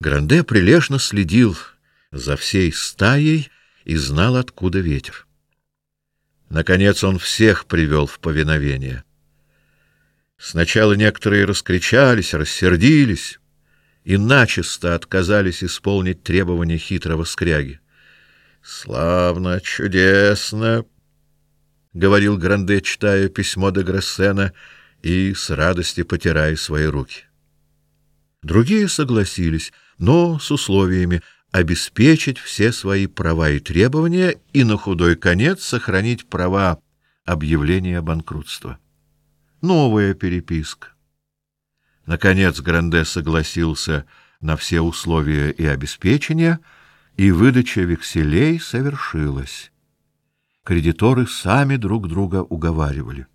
Гранде прилежно следил за всей стаей и знал, откуда ветер. Наконец он всех привел в повиновение. Сначала некоторые раскричались, рассердились и начисто отказались исполнить требования хитрого скряги. «Славно, чудесно!» — говорил Гранде, читая письмо де Грессена и с радостью потирая свои руки. Другие согласились, но с условиями обеспечить все свои права и требования и на худой конец сохранить права объявления банкротства. Новая переписка. Наконец Гранде согласился на все условия и обеспечения, и выдача векселей совершилась. Кредиторы сами друг друга уговаривали.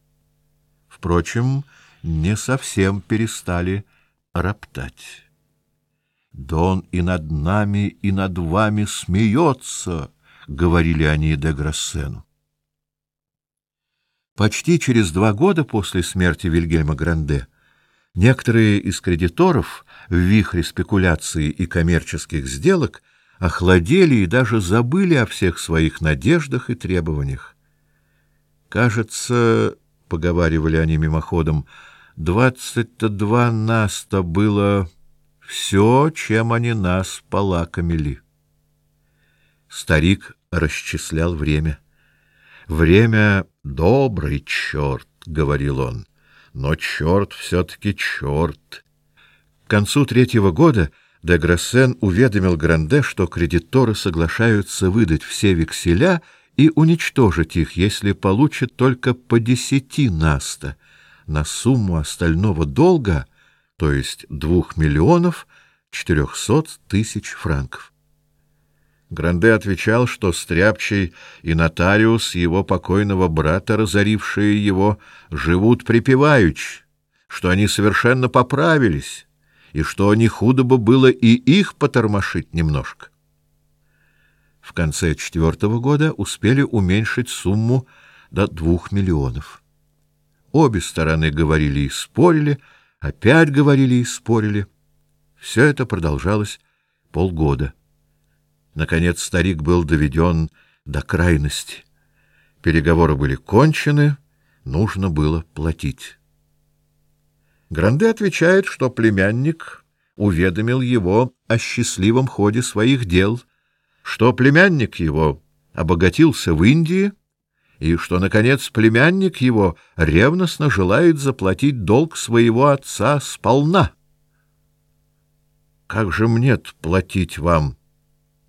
Впрочем, не совсем перестали роптать. «Да он и над нами, и над вами смеется», — говорили они де Грассену. Почти через два года после смерти Вильгельма Гранде некоторые из кредиторов в вихре спекуляций и коммерческих сделок охладели и даже забыли о всех своих надеждах и требованиях. «Кажется, — поговаривали они мимоходом, — двадцать-то два нас-то было все, чем они нас полакомили». Старик расчислял время. «Время — добрый черт», — говорил он, — «но черт все-таки черт». К концу третьего года де Грассен уведомил Гранде, что кредиторы соглашаются выдать все векселя и уничтожить их, если получат только по десяти наста на сумму остального долга, то есть двух миллионов четырехсот тысяч франков. Гранде отвечал, что Стряпчий и нотариус его покойного брата, разорившие его, живут припеваючи, что они совершенно поправились, и что не худо бы было и их потормошить немножко. В конце четвертого года успели уменьшить сумму до двух миллионов. Обе стороны говорили и спорили, опять говорили и спорили. Все это продолжалось полгода. Наконец старик был доведен до крайности. Переговоры были кончены, нужно было платить. Гранде отвечает, что племянник уведомил его о счастливом ходе своих дел, что племянник его обогатился в Индии и что, наконец, племянник его ревностно желает заплатить долг своего отца сполна. «Как же мне-то платить вам?»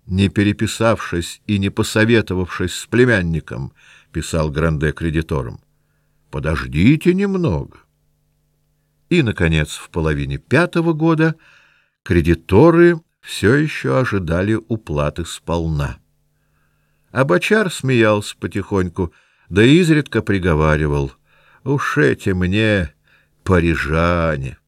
не переписавшись и не посоветовавшись с племянником, писал Гранде кредиторам. Подождите немного. И, наконец, в половине пятого года кредиторы все еще ожидали уплаты сполна. А бочар смеялся потихоньку, да изредка приговаривал, «Уж эти мне парижане!»